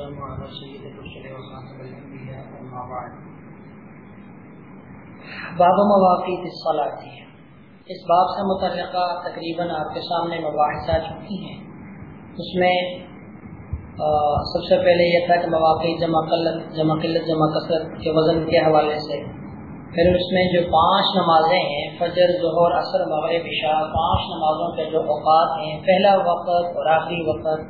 والسلام على سيد الرسل وخاتم الانبياء اما بعد. باب مواقیت الصلاۃ اس باب سے متعلقہ تقریباً آپ کے سامنے مباحث آ چکی ہیں۔ اس میں سب سے پہلے یہ تھا کہ مواقع جمع قلت جمع قلت، جمع کثرت کے وزن کے حوالے سے۔ پھر اس میں جو پانچ نمازیں ہیں، فجر، ظہر اثر مغرب، عشاء، پانچ نمازوں کے جو اوقات ہیں، پہلا وقت اور آخری وقت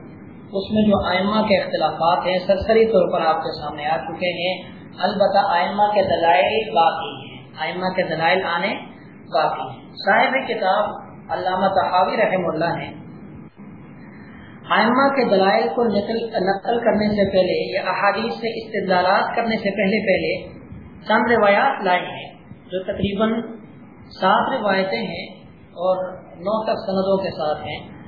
اس میں جو آئمہ کے اختلافات ہیں، سرسری طور پر آپ کے سامنے آ چکے ہیں۔ البتہ آئمہ کے دلائل باقی ہیں۔ آئمہ کے دلائل آنے باقی ہیں۔ صاحب کتاب علامہ تحاوی رحم اللہ نے آئمہ کے دلائل کو نقل نقل کرنے سے پہلے یا احادیث سے استدلالات کرنے سے پہلے پہلے چند روایات لائی ہیں جو تقریباً سات روایتیں ہیں اور نو تک سندوں کے ساتھ ہیں۔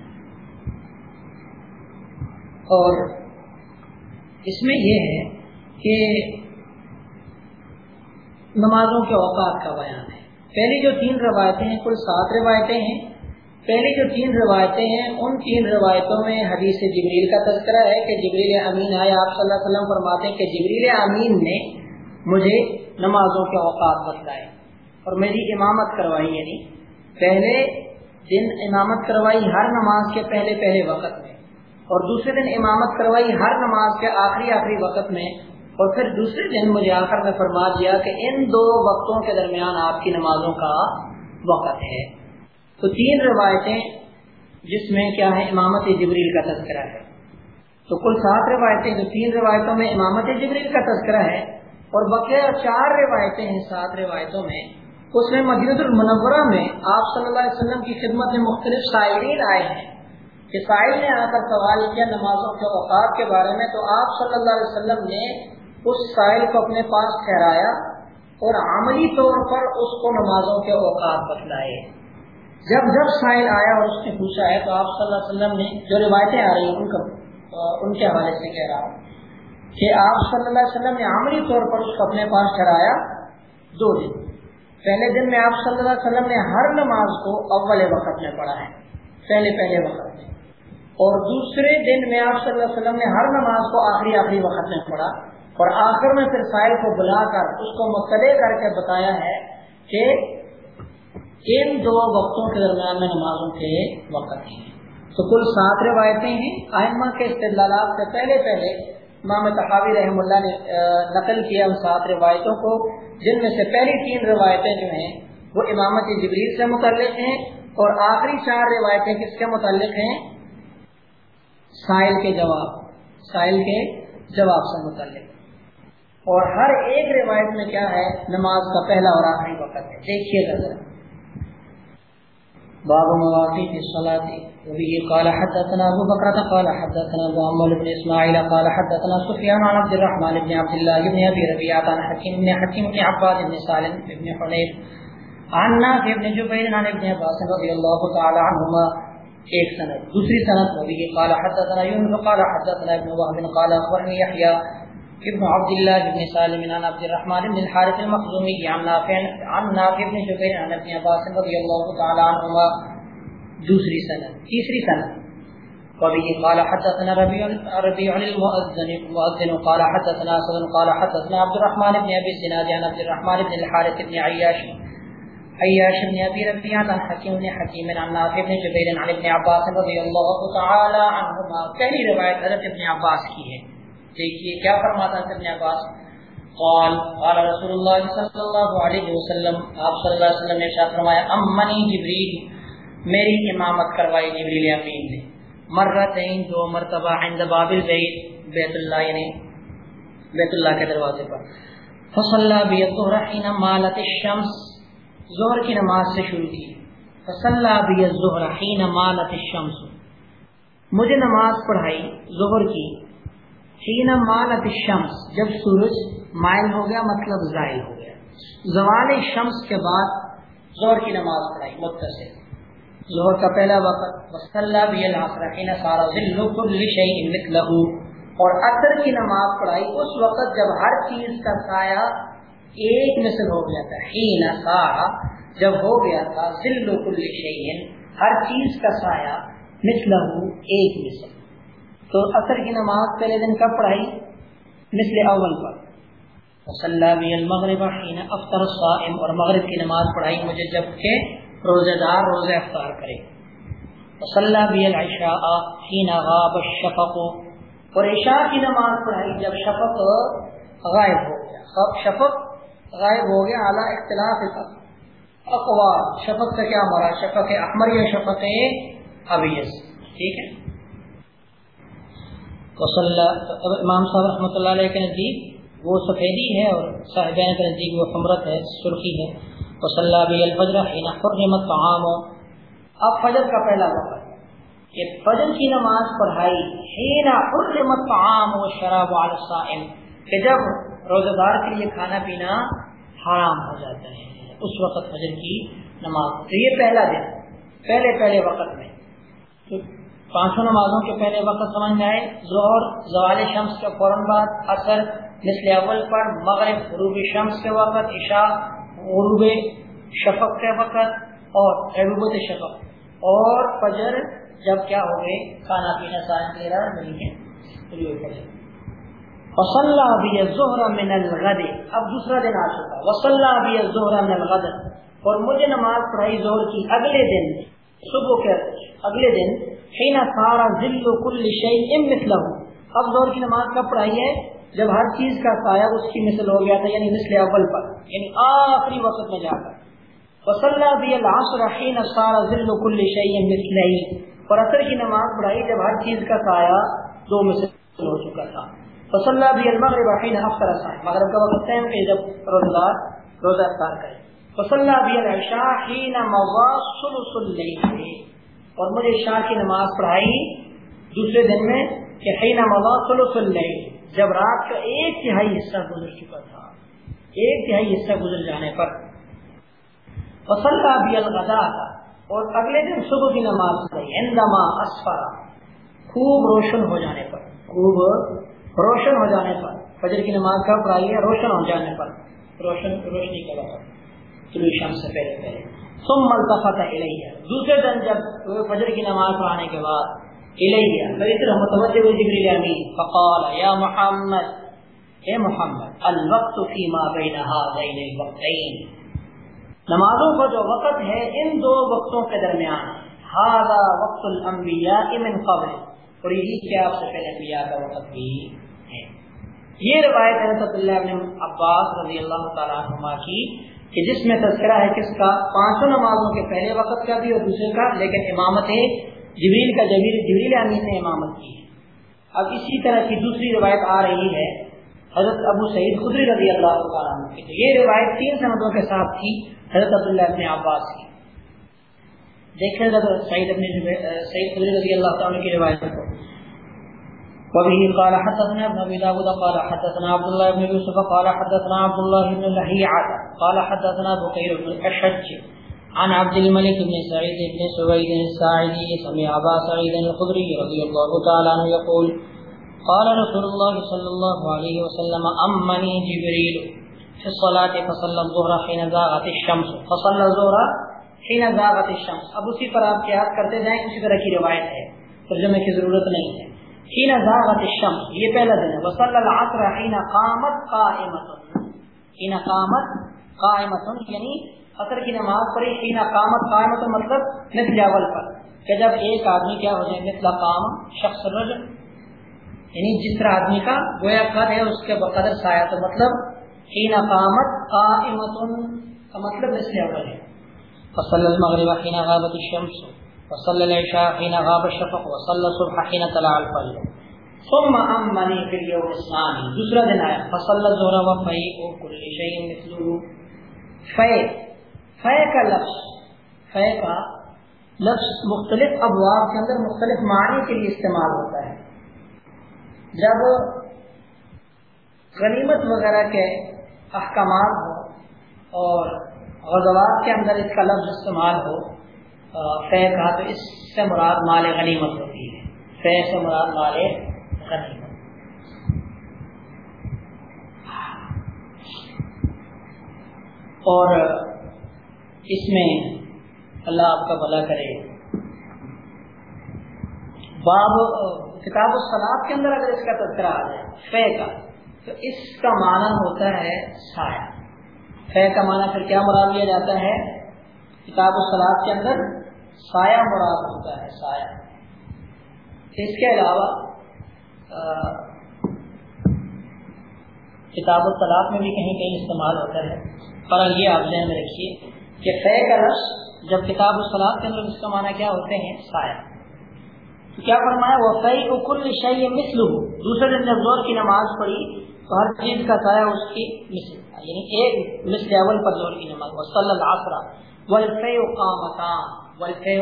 اور اس میں یہ ہے کہ نمازوں کے اوقات کا بیان ہے۔ پہلی جو تین روایتیں ہیں، کل سات روایتیں ہیں۔ پہلی جو تین روایتیں ہیں، ان تین روایتوں میں حدیث جبریل کا تذکرہ ہے کہ جبریل امین آئے۔ آپ صلی اللہ علیہ وسلم فرماتے ہیں کہ جبریل امین نے مجھے نمازوں کے اوقات بتلائے۔ اور میری امامت کروائی یعنی پہلے دن امامت کروائی ہر نماز کے پہلے پہلے وقت میں۔ اور دوسرے دن امامت کروائی ہر نماز کے آخری آخری وقت میں اور پھر دوسرے دن مجھے آخر میں فرما دیا کہ ان دو وقتوں کے درمیان آپ کی نمازوں کا وقت ہے۔ تو تین روایتیں جس میں کیا ہے امامت جبریل کا تذکرہ ہے۔ تو کل سات روایتیں جو تین روایتوں میں امامت جبریل کا تذکرہ ہے اور بقیہ چار روایتیں ہیں سات روایتوں میں، اس میں مدینہ المنورہ میں آپ صلی اللہ علیہ وسلم کی خدمت میں مختلف شاعرین آئے ہیں۔ کہ سائل نے آ کر سوال کیا نمازوں کے اوقات کے بارے میں، تو آپ صلی اللہ علیہ وسلم نے اس سائل کو اپنے پاس ٹھہرایا اور عملی طور پر اس کو نمازوں کے اوقات بتلائے۔ جب جب سائل آیا اور اس نے پوچھا ہے، تو آپ صلی اللہ علیہ وسلم نے جو روایتیں آ رہی ہیں، ان کا، ان کے حوالے سے کہہ رہا ہوں کہ آپ صلی اللہ علیہ وسلم نے عملی طور پر اس کو اپنے پاس ٹھہرایا دو دن۔ پہلے دن میں آپ صلی اللہ علیہ وسلم نے ہر نماز کو اول وقت میں پڑھا ہے، پہلے پہلے وقت میں۔ اور دوسرے دن میں آپ صلی اللہ علیہ وسلم نے ہر نماز کو آخری آخری وقت میں پڑھا اور آخر میں پھر سائل کو بلا کر اس کو مطلع کر کے بتایا ہے کہ ان دو وقتوں کے درمیان میں نمازوں کے وقت ہیں۔ تو کل سات روایتیں ہیں۔ آئمہ کے استدلالات سے پہلے پہلے امام تحاوی رحم اللہ نے نقل کیا ان سات روایتوں کو۔ جن میں سے پہلی تین روایتیں جو ہیں وہ امامت جبریل سے متعلق ہیں اور آخری چار روایتیں کس کے متعلق ہیں؟ سائل کے جواب، سائل کے جواب سے متعلق۔ اور ہر ایک روایت میں کیا ہے؟ نماز کا پہلا اور آخری وقت ہے۔ دیکھیے گا ذرا۔ باب مواقيت الصلاة وبه قال حدثنا أبو بكر قال حدثنا ابو محمد بن إسماعيل قال حدثنا سفيان عن عبد الرحمن بن عبد الله بن أبي ربيعة عن حكيم بن حكيم بن عباد بن سالم بن حنيف عن نافع بن جبير عن ابن عباس رضي الله تعالى عنهما ایک سند. دوسری سند نبی کی. قال حدثنا یونس قال حدثنا ابن وهب قال اخبرني يحيى ابن عبد الله بن سالم عن عبد الرحمن بن الحارث المخزومي عن نافع عن نافع بن جبير عن ابن عباس رضي الله تعالى عنهما دوسری سند. تیسری سند. وبه قال حدثنا ربيع ربيع المؤذن. المؤذن. قال حدثنا اسد قال حدثنا عبد الرحمن بن ابي الزناد عن عبد الرحمن بن الحارث بن عياش عياش بن ابي ربيعه عن حكيم بن حكيم عن نافع بن جبير عن ابن عباس رضي الله تعالى عنهما. پہلی روایت حضرت ابن عباس کی ہے۔ دیکھیے کیا فرماتا ہے ابن عباس؟ قال قال رسول الله صلى الله عليه وسلم، آپ صلی اللہ علیہ وسلم نے ارشاد فرمایا، امنی جبریل، میری امامت کروائی جبریل امین نے۔ مرتين دو مرتبہ عند باب البيت بیت اللہ یعنی بیت اللہ کے دروازے پر۔ فصلى بالظهر حين مالت الشمس۔ ظہر کی نماز سے شروع کی۔ ظہر حین مالت الشمس۔ مجھے نماز پڑھائی ظہر کی۔ حین مالت الشمس۔ جب سورج مائل ہو گیا مطلب ظاہر ہو گیا۔ زوال شمس کے بعد ظہر کی نماز پڑھائی، متصل۔ ظہر کا پہلا وقت وصلہ بھی العصر حین سارا ذل كل شيء مثله۔ اور عصر کی نماز پڑھائی، اس وقت جب ہر چیز کا سایہ ایک مثل ہو گیا تھا ہین سارا جب ہو گیا تھا ذل کل شعین ہر چیز کا سایہ مثل ایک مثل تو اثر کی نماز پہلے دن کب پڑھائی؟ مثل اول پر۔ المغرب حین افطر الصائم، اور مغرب کی نماز پڑھائی مجھے جبکہ روزہ دار روزہ افطار کرے۔ وصلی بی العشاء غاب الشفق، اور عشاء کی نماز پڑھائی جب شفق غائب ہو گیا۔ شفق غائب ہو گیا اعلیٰ اختلاف اقوال شفق کا کیا مرا شفق احمر یا شفق ابیس ٹھیک ہے۔ امام صاحب رحمۃ اللہ علیہ کے نزدیک وہ سفیدی ہے اور صاحبین کے نزدیک وہ حمرت ہے، سرخی ہے۔ وصلی بھی الفجر حین حرمت طعام اب فجر کا پہلا وقت کہ فجر کی نماز پڑھائی، حین حرمت طعام و شراب الصائم۔ کہ جب روزہ دار کے لیے کھانا پینا حرام ہو جاتا ہے اس وقت فجر کی نماز تو یہ پہلا دن، پہلے پہلے وقت میں۔ پانچوں نمازوں کے پہلے وقت سمجھ میں آئے۔ ظہر، زوال شمس کے فوراً بعد اثر مثل اول پر، مغرب، غروب شمس کے وقت، عشاء، غروب شفق کے وقت اور عروبت شفق۔ اور فجر جب کیا ہو گئے، کھانا پینا سارا تیرہ نہیں ہے۔ وصلہ من الغد. اب دوسرا دن آ چکا. وصلہ من الغد. اور مجھے نماز پڑھائی زہر کی اگلے دن، صبح کے اگلے دن حین سارا ذل کل شیء مثلہ اب زور کی نماز کب پڑھائی ہے؟ جب ہر چیز کا سایہ اس کی مثل ہو گیا تھا یعنی مثل اول پر یعنی آخری وقت میں جا کر. وصلہ بھی العصر حین سارا ذل کل شیء مثلہ اور اثر کی نماز پڑھائی جب ہر چیز کا سایہ دو مثل ہو چکا تھا۔ وصلہ بھی المغرب حین افطر الصائم مغرب کا وقت ہے کہ جب روزدار روزہ افطار کرے. وصلہ بھی العشاء حین مضى ثلث الليل. اور مجھے شاہ کی نماز پڑھائی دوسرے دن میں کہ حین مضى ثلث الليل. جب رات کا ایک تہائی حصہ گزر چکا تھا. ایک تہائی حصہ گزر جانے پر بھی الغدا اور اگلے دن صبح کی نماز پڑھی اندما اسفرا خوب روشن ہو جانے پر. خوب روشن ہو جانے پر، فجر کی نماز کا پڑھائی روشن ہو جانے پر روشن، روشنی کا وقت شام سے پہلے پہلے۔ ثم التفت الیہ۔ دوسرے دن جب فجر کی نماز پڑھانے کے بعد، الیہ پھر طرح متوجہ ہوئی جبریل امین، فقال، یا محمد، اے محمد، الوقت فيما بين هذين الوقتين نمازوں کا جو وقت ہے، ان دو وقتوں کے درمیان هذا وقت الانبیاء من قبل۔ اور یہی کیا آپ سے پہلے انبیاء کا وقت بھی۔ یہ روایت حضرت اللہ ابن عباس رضی اللہ تعالی عنہ کی کہ جس میں تذکرہ ہے کس کا؟ پانچوں نمازوں کے پہلے وقت کا بھی اور دوسرے کا، لیکن امامت ہے جبریل کا جبیر جبریل امین نے امامت کی۔ اب اسی طرح کی دوسری روایت آ رہی ہے حضرت ابو سعید خدری رضی اللہ عنہ کی۔ یہ روایت تین سندوں کے ساتھ تھی حضرت عبداللہ ابن عباس کی۔ دیکھیں حضرت سعید ابن سعید خدری رضی اللہ تعالیٰ کی روایت کو۔ وبه قال حدثنا ابن ابي داود، قال حدثنا عبد الله بن يوسف، قال حدثنا عبد الله بن لهيعة، قال حدثنا بقير بن الاشج عن عبد الملك بن سعيد بن سويد الساعدي، سمع ابا سعيد الخدري رضي الله تعالى عنه يقول، قال رسول الله صلى الله عليه وسلم امني جبريل في الصلاه فصلى الظهر حين زاغت الشمس، فصلى الظهر حين زاغت الشمس. اب اسی پر آپ قیاس کرتے جائیں، اسی طرح کی روایت ہے، ترجمے کی ضرورت نہیں ہے۔ حين زاغت الشمس. یہ پہلا دن ہے. وصلى العصر حين قامت قائمه حين قامت قائمه یعنی عصر کی نماز پڑھی، حين قامت قائمه مطلب مثل اول پر. کہ جب ایک آدمی کیا ہو جائے، مثل قام، شخص رجل یعنی جس طرح آدمی کا گویا قد ہے، اس کے بقدر سایہ تو مطلب حين قامت قائمه کا مطلب مثل اول ہے. فصلى المغرب حين غابت الشمس. وصلى العشاء حين غاب الشفق وصلى الصبح حين طلع الفجر. ثم امني في اليوم الثاني. دوسرا دن آیا. فصلى الظهر وفيء كل شيء مثله. فيء فيء کا لفظ. فيء کا لفظ مختلف ابواب کے اندر مختلف معنی کے لیے استعمال ہوتا ہے. جب غنیمت وغیرہ کے احکامات ہو اور غزوات کے اندر اس کا لفظ استعمال ہو فہ کہا تو اس سے مراد مال غنیمت ہوتی ہے۔ فہ سے مراد مال غنیمت۔ اور اس میں اللہ آپ کا بھلا کرے۔ باب، کتاب الصلاط کے اندر اگر اس کا تذکرہ آ جائے فے کا، تو اس کا معنی ہوتا ہے سایہ۔ فے کا معنی پھر کیا مراد لیا جاتا ہے؟ کتاب الصلاط کے اندر سایہ مراد ہوتا ہے، سایہ۔ اس کے علاوہ کتاب الطلاق میں بھی کہیں کہیں استعمال ہوتا ہے۔ پر یہ آپ ذہن میں رکھیے کہ فے کا رس جب کتاب الطلاق کے اندر اس کا معنی کیا ہوتے ہیں؟ سایہ۔ تو کیا فرمایا؟ وہ فی کل شعی مثل دوسرے دن جب زور کی نماز پڑھی، تو ہر چیز کا سایہ اس کی مثل یعنی ایک مثل اول پر زور کی نماز۔ وصل العصر والفی قامتان۔ والفی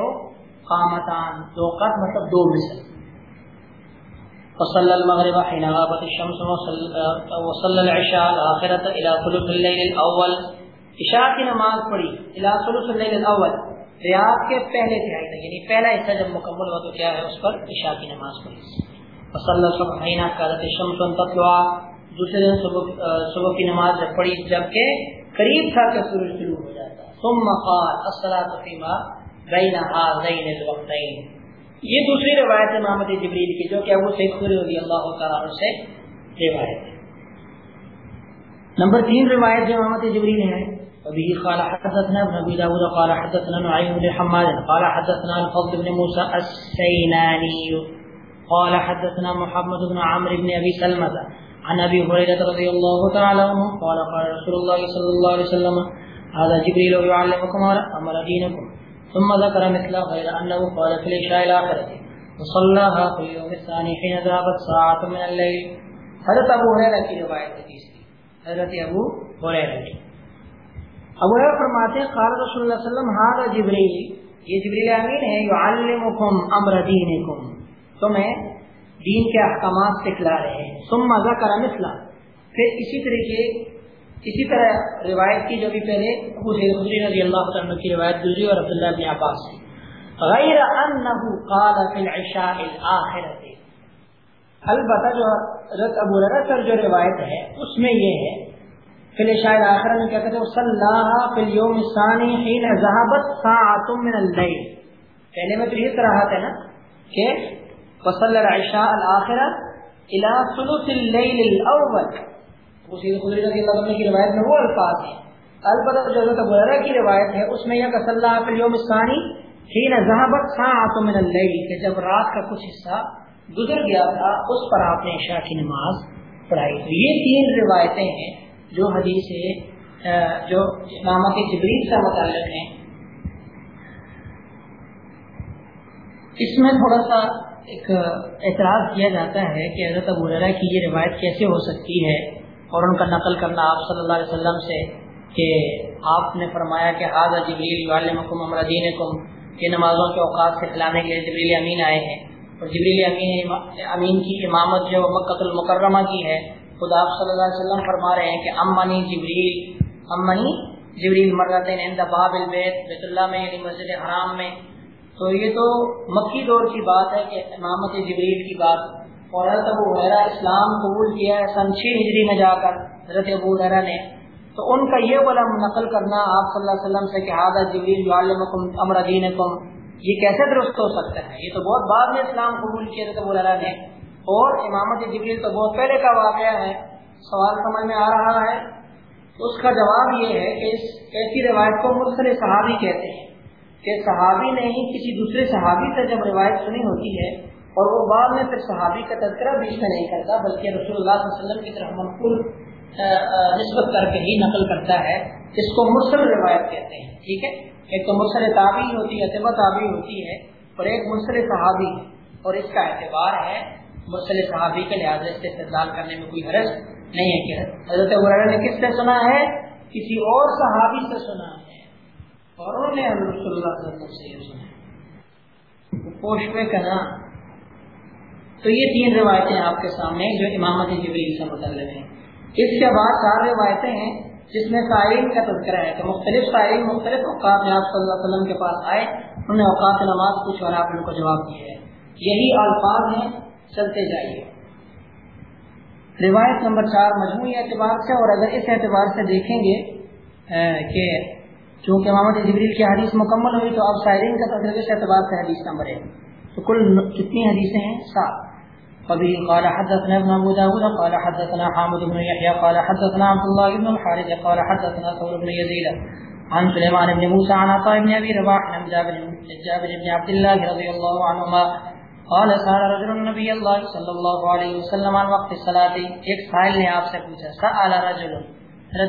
قامتان، دو قط مطلب دو مثل وصلى المغرب حين غابت الشمس وصلى العشاء الآخرة إلى ثلث الليل الأول۔ عشاء کی نماز پڑھی، الى ثلث الليل الاول ریاض کے پہلے تہائی تک یعنی پہلا حصہ جب مکمل ہوا تو کیا ہے؟ اس پر عشاء کی نماز پڑھی۔ وصلى الصبح حين كانت الشمس تطلع۔ دوسرے دن صبح صبح کی نماز جب پڑھی، جبکہ قریب تھا کہ سورج شروع ہو جاتا۔ ثم قال، الصلاة فيما بين هذين الوقتين یہ دوسری روایت ہے محمد جبریل کی، جو کہ ابو سید خوری رضی اللہ تعالیٰ سے روایت ہے۔ نمبر تین روایت جو محمد جبریل ہے ابھی قال حدثنا ابن ابي داود، قال حدثنا نعيم بن حماد، قال حدثنا الفضل بن موسى السيناني قال حدثنا محمد بن عمرو بن ابي سلمة، عن ابي هريره رضي الله تعالى عنه قال قال رسول الله صلى الله عليه وسلم، هذا جبريل يعلمكم امر دينكم. ثم ذكر مثل غير أنه قال في العشاء الآخرة وصلاها في اليوم الثاني حين ذهبت ساعة من الليل. حضرت ابو حریرہ کی روایت ہے تیسری حضرت ابو حریرہ کی. ابو حریرہ فرماتے ہیں، قال رسول اللہ صلی اللہ علیہ وسلم هذا جبريل یہ جبریل امین ہے يعلمكم امر دینکم. تمہیں دین کے احکامات سکھلا رہے ہیں. ثم ذکر مثلا. پھر اسی طریقے اسی طرح روایت کی جو بھی پہلے ابو سید خدری رضی اللہ عنہ کی روایت دوسری اور عبداللہ بن عباس سے غیر انه قال في العشاء الاخره البتہ جو حضرت ابو ہریرہ پر جو روایت ہے، اس میں یہ ہے، فی العشاء الاخره میں کہتے ہیں صلی اللہ فی اليوم الثاني حين ذهبت ساعه من الليل پہلے میں تو یہ طرح ہے نا کہ وصلى العشاء الاخره الى ثلث الليل الاول۔ خدری رضی اللہ عنہ کی روایت میں وہ الفاظ ہیں۔ البتہ جو حضرت ابو کی روایت ہے، اس میں یہ کہ صلی اللہ علیہ یوم ثانی حين ذهبت ساعه من الليل کہ جب رات کا کچھ حصہ گزر گیا تھا، اس پر آپ نے عشاء کی نماز پڑھائی۔ تو یہ تین روایتیں ہیں جو حدیث جو امامت جبریل سے متعلق ہیں۔ اس میں تھوڑا سا ایک اعتراض کیا جاتا ہے کہ حضرت ابو کی یہ روایت کیسے ہو سکتی ہے۔ اور ان کا نقل کرنا آپ صلی اللہ علیہ وسلم سے کہ آپ نے فرمایا کہ حاضر جبریل عالمکم امردین کم یہ نمازوں کے اوقات سے کھلانے کے لیے جبریل امین آئے ہیں۔ اور جبریل امین امین کی امامت جو مکت المکرمہ کی ہے خدا آپ صلی اللہ علیہ وسلم فرما رہے ہیں کہ امنی جبریل امنی جبریل مرتين عند باب البیت بیت اللہ میں یعنی مسجد حرام میں۔ تو یہ تو مکی دور کی بات ہے کہ امامت جبریل کی بات اور حضرت ابو حیرا اسلام قبول کیا ہے، سن چھ ہجری میں جا کر حضرت ابو حیرا نے۔ تو ان کا یہ علم نقل کرنا آپ صلی اللہ علیہ وسلم سے کہ حاضر جبریل امر دینکم۔ یہ کیسے درست ہو سکتا ہے؟ یہ تو بہت بعد میں اسلام قبول کیا حضرت ابو حیرا نے۔ اور امامت جبریل تو بہت پہلے کا واقعہ ہے۔ سوال سمجھ میں آ رہا ہے۔ اس کا جواب یہ ہے کہ اس ایسی روایت کو مرسل صحابی کہتے ہیں کہ صحابی نے ہی کسی دوسرے صحابی سے جب روایت سنی ہوتی ہے اور وہ بعد میں پھر صحابی کا تذکرہ بیچ میں نہیں کرتا، بلکہ رسول اللہ صلی اللہ علیہ وسلم کی طرف منقول نسبت کر کے ہی نقل کرتا ہے اس کو مرسل روایت کہتے ہیں، ٹھیک ہے؟ ایک تو مرسل تابی ہوتی ہے طبع تابی ہوتی ہے، اور ایک مرسل صحابی اور اس کا اعتبار ہے مرسل صحابی کے لحاظ سے استدلال کرنے میں کوئی حرض نہیں ہے کہ حضرت عبر نے کس سے سنا ہے؟ کسی اور صحابی سے سنا ہے، اور انہوں نے رسول اللہ صلی اللہ علیہ وسلم سے یہ سنا پوشوے کا نام تو یہ تین روایتیں آپ کے سامنے جو امامت جبریل سے متعلق ہیں۔ اس کے بعد چار روایتیں ہیں جس میں قائم کا تذکرہ ہے۔ کہ مختلف قائم، مختلف اوقات میں آپ صلی اللہ علیہ وسلم کے پاس آئے انہوں نے اوقات نماز پوچھ اور آپ ان کو جواب دیا ہے۔ یہی الفاظ ہیں، چلتے جائیے۔ روایت نمبر چار مجموعی اعتبار سے، اور اگر اس اعتبار سے دیکھیں گے کہ چونکہ محمد جبریل کی حدیث مکمل ہوئی، تو آپ شاعرین کا تذکر اس اعتبار سے حدیث نمبر ہے تو کل کتنی حدیثیں ہیں؟ سات۔ وبه قال حدثنا ابن ابو داود، قال حدثنا حامد بن يحيى، قال حدثنا عبد الله بن الحارث، قال حدثنا ثور بن يزيد. عن سليمان بن موسى، عن عطاء بن ابي رباح، عن جابر جابر بن عبد الله رضي الله عنهما قال سال رجل النبي الله صلى الله عليه وسلم عن وقت الصلاه ایک سائل نے آپ سے پوچھا سال رجل،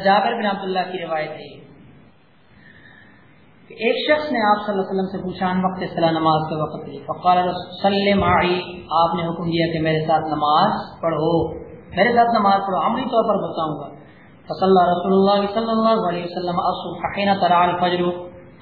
جابر بن عبد الله کی روایت ہے کہ ایک شخص نے آپ صلی اللہ علیہ وسلم سے پوچھا ان وقت صلاح نماز کے وقت لی فقال سلم آئی آپ نے حکم دیا کہ میرے ساتھ نماز پڑھو۔ میرے ساتھ نماز پڑھو، عملی طور پر بتاؤں گا۔ فصل رسول اللہ صلی اللہ علیہ وسلم حین طلع الفجر۔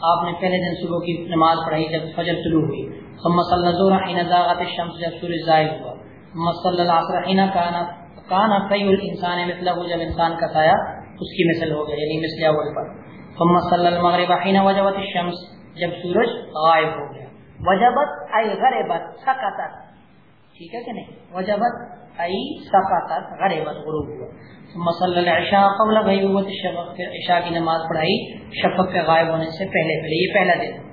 آپ نے پہلے دن صبح کی نماز پڑھائی جب فجر طلوع ہوئی۔ ثم صلی الظہر حین زاغت الشمس جب سورج زائد ہوا۔ ثم صلی العصر حین کانا کانا فی الانسان مثلہ جب انسان کا سایہ اس کی مثل ہو گیا یعنی مثل اول پر۔ ثم صلی المغرب حين وجبت الشمس، جب سورج غائب ہو گیا۔ وجبت ای غربت، سقطت۔ ٹھیک ہے کہ نہیں؟ وجبت ای سقطت، غربت، غروب ہوا۔ ثم صلی العشاء قبل غیبوت الشفق، پھر عشاء کی نماز پڑھائی، شفق کے غائب ہونے سے پہلے پہلے یہ پہلا دن۔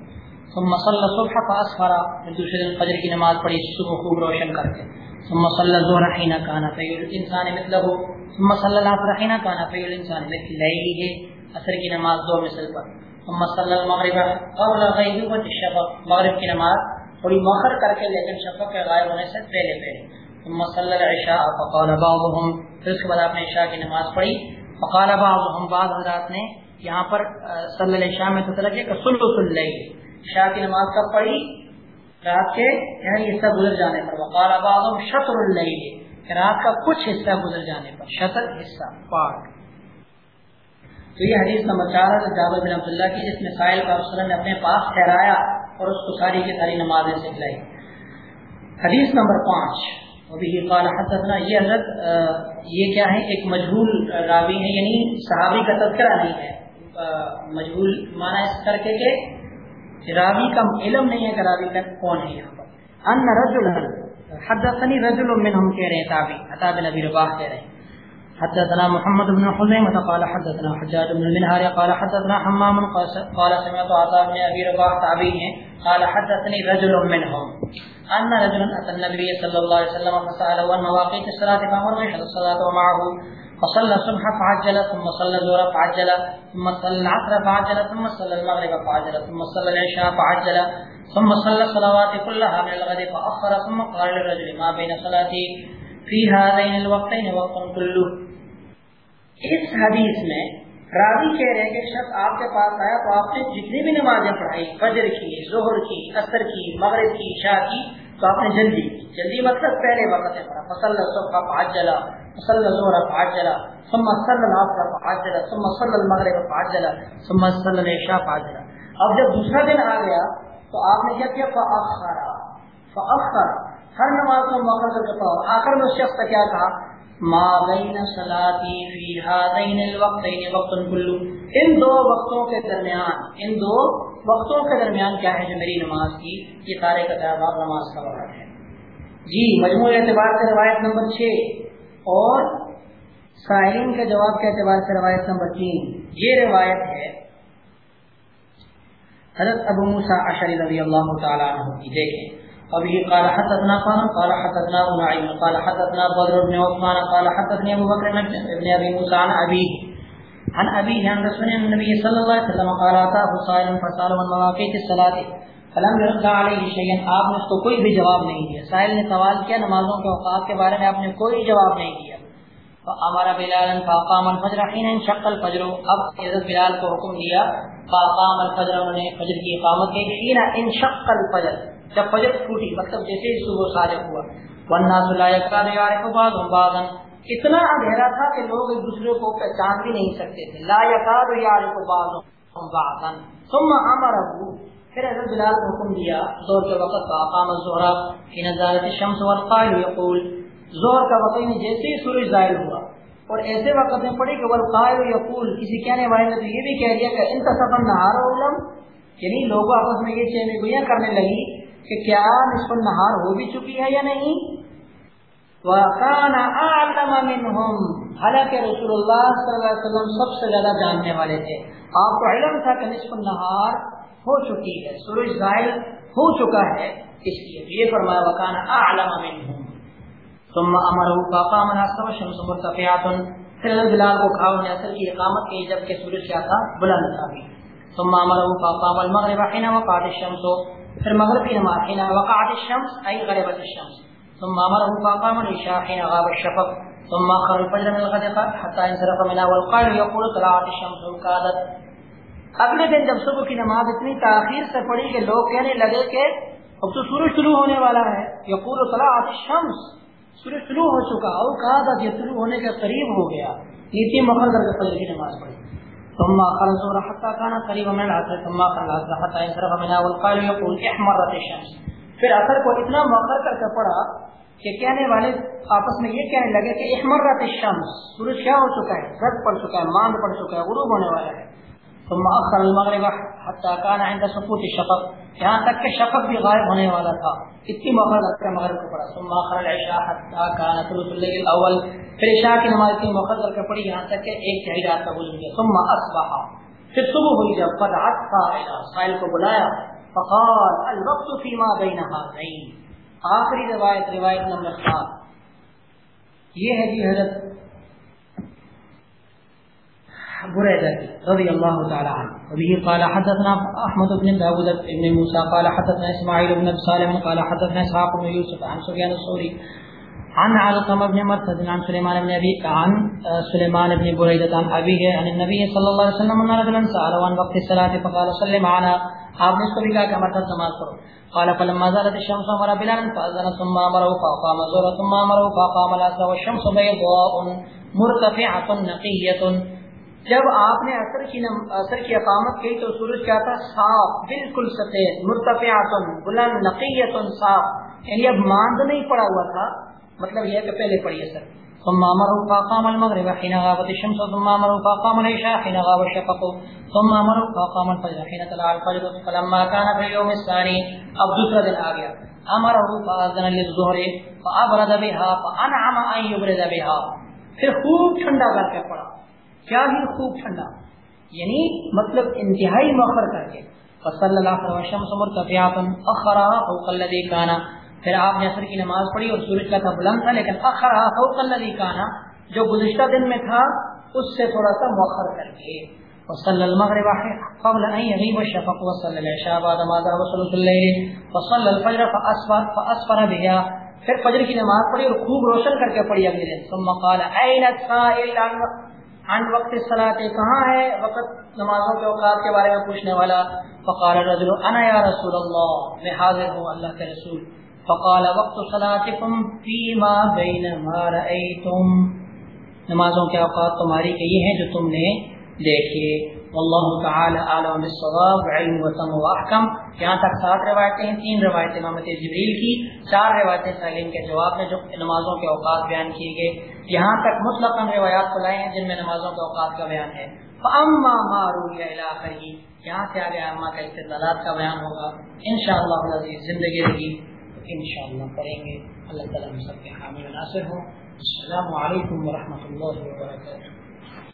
ثم صلی الصبح فاسفر پھر دوسرے دن فجر کی نماز پڑھی، صبح خوب روشن کر کے۔ ثم صلی الظهر حين كان في الانسان مثله۔ ثم صلی العصر حين كان في الانسان مثله۔ اثر کی نماز دو مثل پر۔ ثم صلی المغرب قبل غیبوت الشفق مغرب کی نماز تھوڑی مؤخر کر کے، لیکن شفق کے غائب ہونے سے پہلے پہلے۔ ثم صلی العشاء فقال بعضهم۔ پھر اس کے بعد آپ نے عشاء کی نماز پڑھی۔ فقال بعضهم، بعض حضرات نے یہاں پر صلی العشاء میں تو لگے کہ سلط اللیل عشاء کی نماز کب پڑھی؟ رات کے یعنی حصہ گزر جانے پر۔ وقال بعضهم شطر اللیل رات کا کچھ حصہ گزر جانے پر۔ شطر، حصہ پارٹ تو یہ حدیث نمبر چار ہے جابر بن عبداللہ کی جس میں سائل کا وسلم نے اپنے پاس ٹھہرایا اور اس کو ساری کی ساری نمازیں سکھلائی۔ حدیث نمبر پانچ۔ ابھی قال حدثنا، یہ حضرت یہ کیا ہے؟ ایک مجہول راوی ہے یعنی صحابی کا تذکرہ نہیں ہے۔ مجہول مانا اس کر کے کہ راوی کا علم نہیں ہے کہ راوی کا کون ہے یہاں پر۔ ان رجل حدثني رجل منهم کہہ رہے ہیں تابعی عطا بن ابی رباح کہہ رہے ہیں۔ حدثنا محمد بن خزيمة قال حدثنا حجاج بن المنهار قال حدثنا حمام قال سمعت عطاء بن ابي رباح تابعين قال حدثني رجل منهم. ان رجلا اتى النبي صلى الله عليه وسلم فساله عن مواقيت الصلاه فامر به الصلاه ومعه فصلى الصبح فعجل، ثم صلى الظهر فعجل، ثم صلى العصر فعجل، ثم صلى المغرب فعجل، ثم صلى العشاء فعجل، ثم صلى الصلوات كلها من الغد فاخر ثم قال للرجل ما بين صلاتي في هذين الوقتين وقت كله. اس حدیث میں راوی کہہ رہے ہیں کہ شخص آپ کے پاس آیا تو آپ نے جتنی بھی نمازیں پڑھائی، فجر کی، ظہر کی اثر کی، مغرب کی شاہ کی، تو آپ نے جلدی کی۔ جلدی مطلب پہلے وقت پڑھا۔ فصل صبح پانچ جلا فصل ظہر پانچ جلا ثم صلی العصر پانچ جلا ثم صلی المغرب پانچ جلا ثم صلی العشاء پانچ جلا اب جب دوسرا دن آ گیا تو آپ نے کیا کیا؟ فاخرا فاخر ہر نماز کو مقرر کر آخر میں اس شخص کا کیا کہا؟ ما بین صلاتی فی هذین الوقتین وقت کلو ان دو وقتوں کے درمیان، ان دو وقتوں کے درمیان کیا ہے جو میری نماز کی؟ یہ سارے کا تہوار نماز کا وقت ہے۔ جی مجموعی اعتبار سے روایت نمبر چھ اور سائلین کے جواب کے اعتبار سے روایت نمبر تین۔ یہ روایت ہے حضرت ابو موسیٰ عشری رضی اللہ تعالیٰ عنہ کی۔ دیکھیں۔ ابھی قال حدثنا قال قال حدثنا ابو نعيم قال حدثنا بدر بن عثمان، قال حدثني ابو بكر بن ابي موسى عن ابي عن ابي عن رسول النبي صلى الله عليه وسلم، قال اتاه سائل فسال عن مواقيت الصلاه فلم يرد عليه شيئا آپ نے اس کو کوئی بھی جواب نہیں دیا۔ سائل نے سوال کیا، نمازوں کے اوقات کے بارے میں آپ نے کوئی جواب نہیں دیا۔ ہمارا بلال فاقام الفجر حين انشق الفجر، اب حضرت بلال کو حکم دیا، فاقام الفجر، انہوں نے فجر کی اقامت کی حين انشق الفجر۔ جب فجر ٹوٹی مطلب جیسے ہی صبح صادق ہوا۔ ورنہ سلائے اتنا اندھیرا تھا کہ لوگ ایک دوسرے کو پہچان بھی نہیں سکتے تھے۔ لا یقاد یار کو ثم امر ابو پھر حضرت بلال کو حکم دیا زور کے وقت فاقام الزہرا فی نظارت الشمس والقائل یقول۔ زہر کا وقت میں جیسے ہی سورج ظاہر ہوا۔ اور ایسے وقت میں پڑی کہ والقائل یقول، کسی کہنے والے نے تو یہ بھی کہہ دیا کہ انتصف النہار علم یعنی لوگوں آپس میں یہ چیزیں گویاں کرنے لگی۔ کہ کیا نصف النہار ہو بھی چکی ہے یا نہیں؟ وَقَانَ أَعْلَمَ مِنْهُمْ۔ حالانکہ رسول اللہ صلی اللہ علیہ وسلم سب سے زیادہ جاننے والے تھے۔ آپ کو علم تھا کہ نصف النہار ہو چکی ہے، سورج ظاہر ہو چکا ہے، اس لیے یہ فرمایا وکانا عالم منہم ثم امره فقام العصر والشمس مرتفعات پھر بلال کو کھا انہیں اثر کی اقامت کی جبکہ سورج کیا تھا، بلند تھا بھی۔ ثم امره فقام المغرب حين وقعت الشمس۔ پھر مغرب کی نماز حين وقعت الشمس، اي غربت الشمس. ثم امره فقام العشاء حين غاب الشفق. ثم اخر الفجر من الغد حتى انصرف منها والقائل يقول طلعت الشمس وكادت اگلے دن جب صبح کی نماز اتنی تاخیر سے پڑی کہ لوگ کہنے لگے کہ اب تو سورج شروع ہونے والا ہے۔ یقول طلعت الشمس، سورج شروع ہو چکا اور کہا تھا کہ شروع ہونے کے قریب ہو گیا۔ نیتی مقرر کر کے فجر کی نماز پڑھی۔ ثم اخر الظهر حتى كان قريبا من العصر، ثم اخر العصر حتى انصرف منها والقائل يقول احمرت الشمس. پھر اثر کو اتنا مؤخر کر کے پڑا کہ کہنے والے آپس میں یہ کہنے لگے کہ احمرت الشمس، سورج کیا ہو چکا ہے؟ رد پڑ چکا ہے، ماند پڑ چکا ہے، غروب ہونے والا ہے۔ ثم اخر المغرب حتى كان عند سقوط الشفق. یہاں تک کہ شفق بھی غائب ہونے والا تھا۔ اتنی موقع لگ کر مغرب کو پڑا۔ ثم اخر العشاء حتى كان ثلث الاول پھر عشاء کی نماز اتنی موقع کر کے پڑی یہاں تک کہ ایک تہائی رات کا گزر گیا۔ ثم اصبح۔ پھر صبح ہوئی جب قد عطا سائل کو بلایا۔ فقال، الوقت فيما بين هذين آخری روایت روایت نمبر 7 یہ ہے جی حضرت بريدة رضي الله تعالى عنه وبه قال حدثنا أحمد بن داود بن موسى قال حدثنا إسماعيل بن سالم، قال حدثنا إسحاق بن يوسف عن سفيان الثوري عن علقمة بن مرتد، عن سليمان بن أبي عن سليمان بن بريدة عن أبيه عن النبي صلى الله عليه وسلم أن رجلا سأله عن وقت الصلاة، فقال صل معنا، آپ نے اس کو بھی کہا کہ مرتد نماز پڑھو۔ قال، فلما زالت الشمس امر بلالا فاذن ثم امره فقام الظهر ثم امره فقام العصر، والشمس بيضاء مرتفعه نقيه جب آپ نے اثر کی نم... اثر کی اقامت کی تو سورج کیا تھا؟ صاف، بالکل سفید مرتفعات بلند نقیت صاف۔ یعنی اب ماند نہیں پڑا ہوا تھا مطلب یہ کہ پہلے پڑی اثر ثم فقام المغرب، حين غابت الشمس، ثم فقام العشاء، حين غاب الشفق، ثم فقام الفجر، حين طلع الفجر، فلما كان في اليوم الثاني، اب دوسرا دن آ گیا۔ امره فاذن للظهر فابرد بها فانعم ان يبرد بها۔ پھر خوب ٹھنڈا کر کے پڑا کیا ہی خوب ٹھنڈا یعنی مطلب انتہائی مؤخر کر کے۔ صلی اللہ علیہ وسلم سمر تفیات اخرا فوق الذی کانا۔ پھر آپ نے عصر کی نماز پڑھی اور سورج کا تھا بلند تھا، لیکن اخرا فوق الذی کانا، جو گزشتہ دن میں تھا، اس سے تھوڑا سا مؤخر کر کے۔ وصلى المغرب قبل ان يغيب الشفق وصلى العشاء بعد ما ذهب ثلث الليل وصلى الفجر فاسفر فاسفر بها۔ پھر فجر کی نماز پڑھی اور خوب روشن کر کے پڑھی اگلے دن۔ ثم قال اين السائل؟ عن عن وقت صلاح کہاں ہے؟ وقت نمازوں کے اوقات کے بارے میں پوچھنے والا، فقال الرجل انا یا رسول اللہ، میں حاضر ہوں اللہ کے رسول۔ فقال، وقت صلاتکم فیما بین ما رأیتم۔ نمازوں کے اوقات تمہاری کہ یہ ہیں جو تم نے دیکھے۔ واللہ تعالی عالم بالصواب، علم وسم و احکم. یہاں تک سات روایتیں ہیں، تین روایتیں امامت جبریل کی، چار روایتیں سلیم کے جواب میں جو نمازوں کے اوقات بیان کیے گئے. یہاں تک مطلق روایات کو لائے ہیں جن میں نمازوں کے اوقات کا بیان ہے. اما مارو یا یہاں سے آگے اما کا استدلالات کا بیان ہوگا. ان شاء اللہ زندگی رہی. ان شاء اللہ پڑھیں گے. اللہ تعالیٰ ہم سب کے حامل ناصر ہوں. السلام علیکم ورحمۃ اللہ وبرکاتہ.